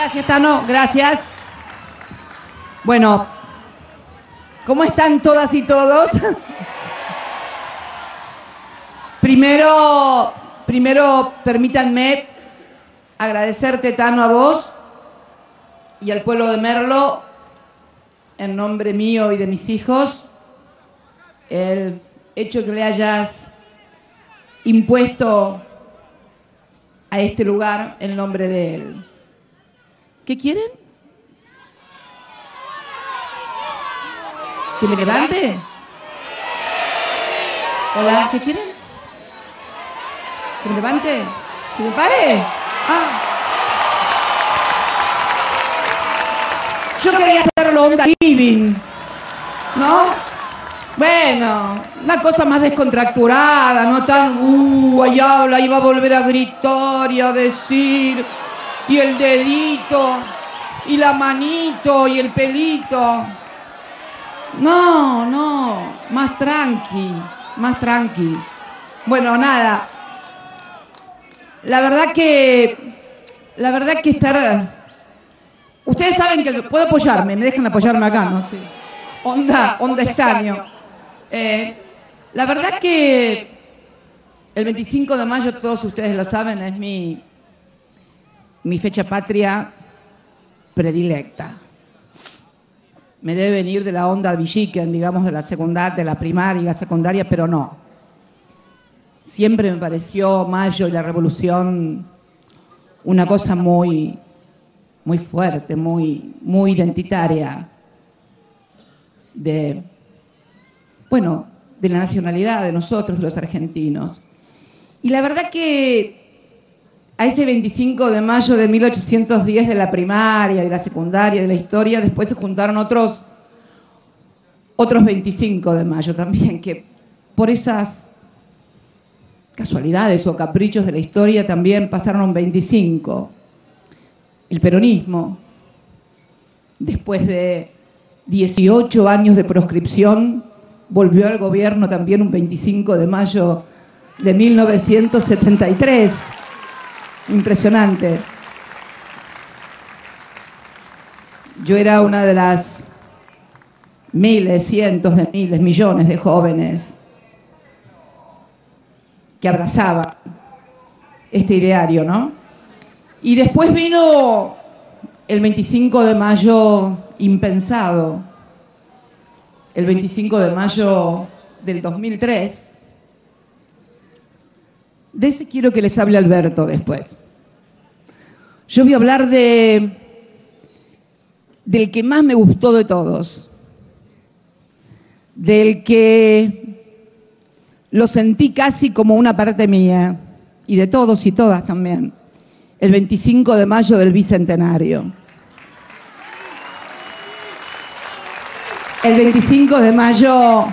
Gracias, Tano, gracias. Bueno, ¿cómo están todas y todos? primero, primero permítanme agradecerte, Tano, a vos y al pueblo de Merlo, en nombre mío y de mis hijos, el hecho que le hayas impuesto a este lugar el nombre de él. ¿Qué quieren? ¿Que me levante? Hola, ¿qué quieren? ¿Que me levante? ¿Que me pare? Ah. Yo quería hacerlo onda living, ¿no? Bueno, una cosa más descontracturada, no tan, uh, ahí habla, iba a volver a gritar y a decir, y el dedito, y la manito, y el pelito. No, no, más tranqui, más tranqui. Bueno, nada. La verdad que, la verdad que estar Ustedes saben que puedo apoyarme, me dejan apoyarme acá, ¿no? Sí. Onda, onda extraño. Eh, la verdad que el 25 de mayo, todos ustedes lo saben, es mi, mi fecha patria predilecta. Me debe venir de la onda Villiquen, digamos, de la secundaria, de la primaria y la secundaria, pero no. Siempre me pareció mayo y la revolución una cosa muy, muy fuerte, muy, muy identitaria de, bueno, de la nacionalidad de nosotros, los argentinos. Y la verdad que a ese 25 de mayo de 1810 de la primaria, de la secundaria, de la historia, después se juntaron otros, otros 25 de mayo también, que por esas casualidades o caprichos de la historia también pasaron 25 el peronismo, después de 18 años de proscripción, volvió al gobierno también un 25 de mayo de 1973. Impresionante. Yo era una de las miles, cientos de miles, millones de jóvenes que abrazaba este ideario, ¿no? Y después vino el 25 de mayo impensado, el 25 de mayo del 2003. De ese quiero que les hable Alberto después. Yo voy a hablar de del que más me gustó de todos, del que lo sentí casi como una parte mía, y de todos y todas también. El 25 de mayo del Bicentenario. El 25 de mayo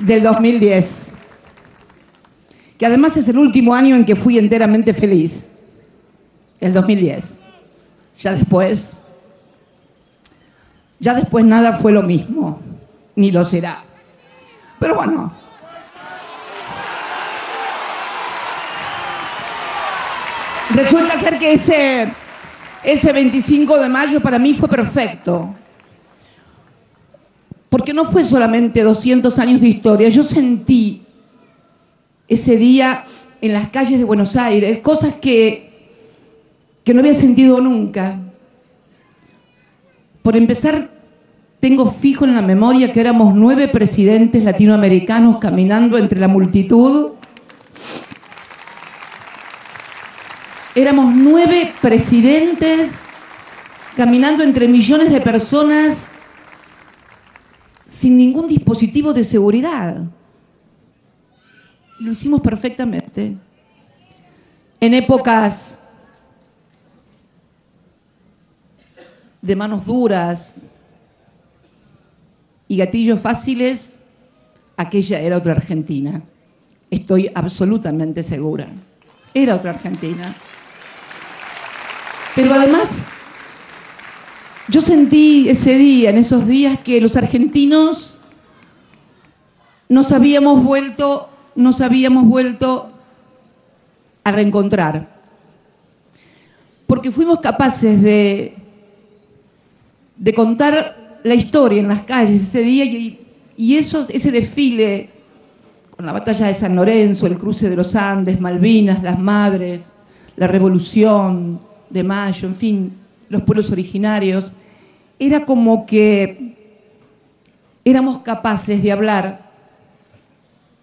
del 2010, que además es el último año en que fui enteramente feliz, el 2010. Ya después, ya después nada fue lo mismo, ni lo será. Pero bueno, Resulta ser que ese, ese 25 de mayo para mí fue perfecto. Porque no fue solamente 200 años de historia, yo sentí ese día en las calles de Buenos Aires cosas que, que no había sentido nunca. Por empezar, tengo fijo en la memoria que éramos nueve presidentes latinoamericanos caminando entre la multitud Éramos nueve presidentes caminando entre millones de personas sin ningún dispositivo de seguridad. Lo hicimos perfectamente. En épocas de manos duras y gatillos fáciles, aquella era otra Argentina. Estoy absolutamente segura. Era otra Argentina. Pero además, yo sentí ese día, en esos días, que los argentinos nos habíamos vuelto, nos habíamos vuelto a reencontrar. porque fuimos capaces de, de contar la historia en las calles ese día y, y eso, ese desfile con la batalla de San Lorenzo, el cruce de los Andes, Malvinas, las Madres, la Revolución de Mayo, en fin, los pueblos originarios, era como que éramos capaces de hablar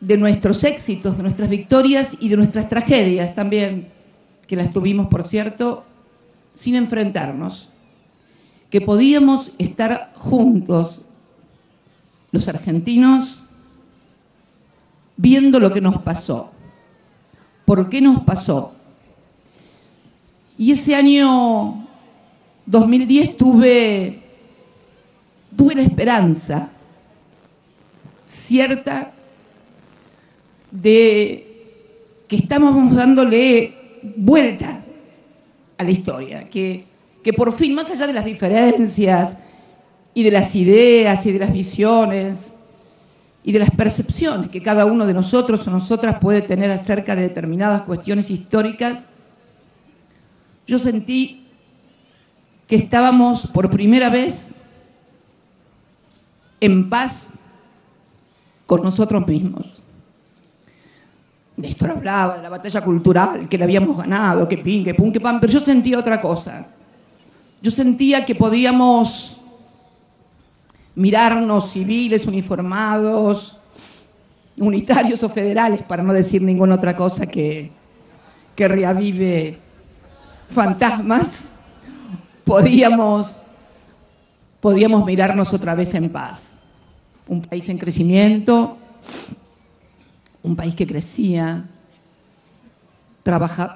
de nuestros éxitos, de nuestras victorias y de nuestras tragedias también, que las tuvimos, por cierto, sin enfrentarnos, que podíamos estar juntos, los argentinos, viendo lo que nos pasó. ¿Por qué nos pasó? Y ese año 2010 tuve, tuve la esperanza cierta de que estábamos dándole vuelta a la historia, que, que por fin, más allá de las diferencias y de las ideas y de las visiones y de las percepciones que cada uno de nosotros o nosotras puede tener acerca de determinadas cuestiones históricas, yo sentí que estábamos por primera vez en paz con nosotros mismos. Néstor hablaba de la batalla cultural, que la habíamos ganado, que pin, que pum, que pan, pero yo sentía otra cosa. Yo sentía que podíamos mirarnos civiles, uniformados, unitarios o federales, para no decir ninguna otra cosa que, que reavive fantasmas, podíamos, podíamos mirarnos otra vez en paz. Un país en crecimiento, un país que crecía,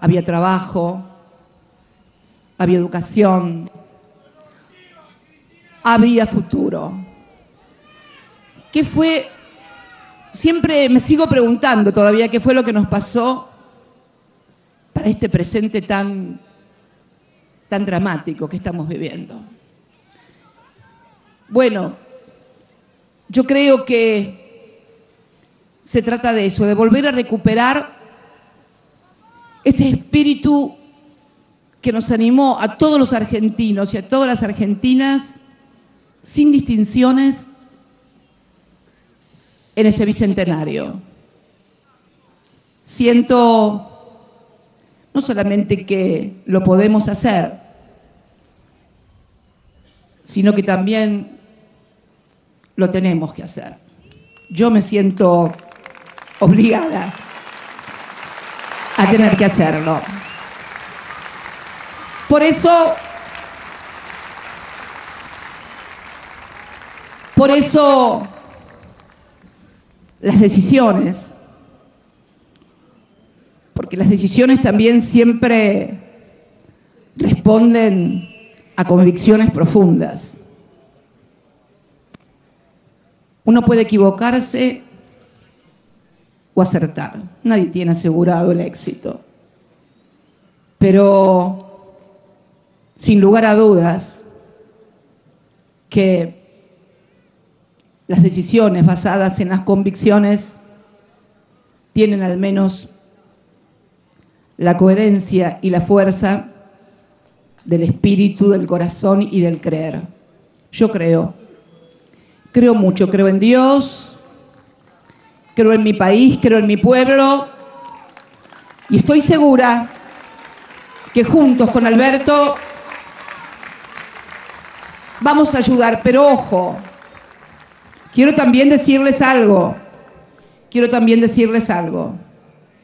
había trabajo, había educación, había futuro. ¿Qué fue? Siempre me sigo preguntando todavía qué fue lo que nos pasó para este presente tan, tan dramático que estamos viviendo. Bueno, yo creo que se trata de eso, de volver a recuperar ese espíritu que nos animó a todos los argentinos y a todas las argentinas, sin distinciones, en ese bicentenario. Siento no solamente que lo podemos hacer, sino que también lo tenemos que hacer. Yo me siento obligada a tener que hacerlo. Por eso, por eso las decisiones, porque las decisiones también siempre responden a convicciones profundas. Uno puede equivocarse o acertar. Nadie tiene asegurado el éxito. Pero, sin lugar a dudas, que las decisiones basadas en las convicciones tienen al menos la coherencia y la fuerza del espíritu, del corazón y del creer. Yo creo, creo mucho, creo en Dios, creo en mi país, creo en mi pueblo. Y estoy segura que juntos con Alberto vamos a ayudar, pero ojo, quiero también decirles algo, quiero también decirles algo,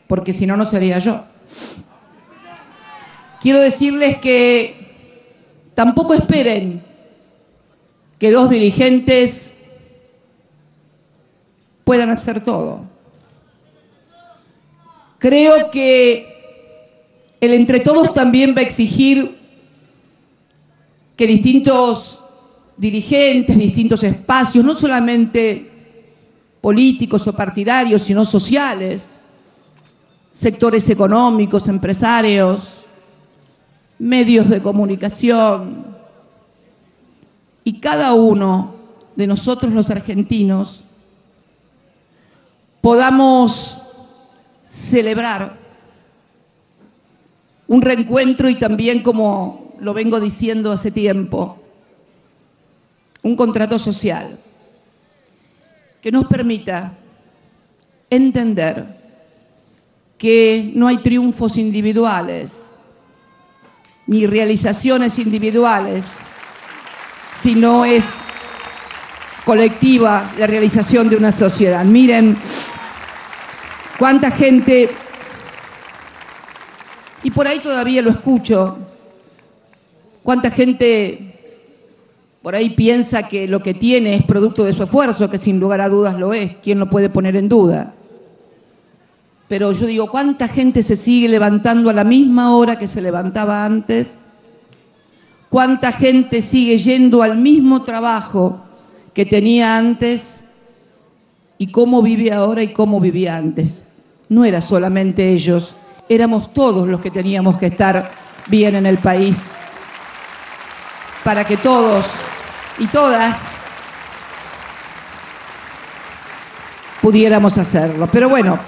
porque si no, no sería yo. Quiero decirles que tampoco esperen que dos dirigentes puedan hacer todo. Creo que el entre todos también va a exigir que distintos dirigentes, distintos espacios, no solamente políticos o partidarios, sino sociales, sectores económicos, empresarios, medios de comunicación, y cada uno de nosotros los argentinos podamos celebrar un reencuentro y también, como lo vengo diciendo hace tiempo, un contrato social que nos permita entender que no hay triunfos individuales ni realizaciones individuales, sino es colectiva la realización de una sociedad. Miren cuánta gente, y por ahí todavía lo escucho, cuánta gente por ahí piensa que lo que tiene es producto de su esfuerzo, que sin lugar a dudas lo es, ¿quién lo puede poner en duda? Pero yo digo, ¿cuánta gente se sigue levantando a la misma hora que se levantaba antes? ¿Cuánta gente sigue yendo al mismo trabajo que tenía antes? ¿Y cómo vive ahora y cómo vivía antes? No era solamente ellos, éramos todos los que teníamos que estar bien en el país para que todos y todas pudiéramos hacerlo. Pero bueno,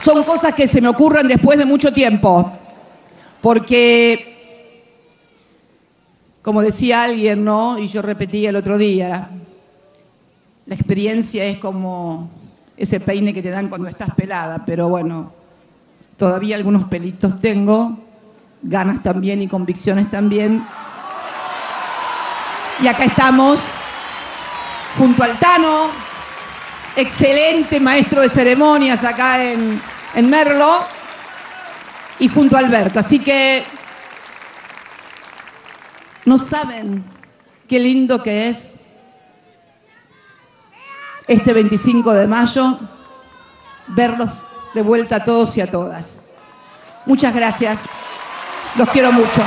son cosas que se me ocurren después de mucho tiempo, porque, como decía alguien, ¿no? Y yo repetí el otro día, la experiencia es como ese peine que te dan cuando estás pelada, pero bueno, todavía algunos pelitos tengo, ganas también y convicciones también. Y acá estamos junto al Tano, excelente maestro de ceremonias acá en, en Merlo, y junto a Alberto. Así que no saben qué lindo que es este 25 de mayo verlos de vuelta a todos y a todas. Muchas gracias. Los quiero mucho.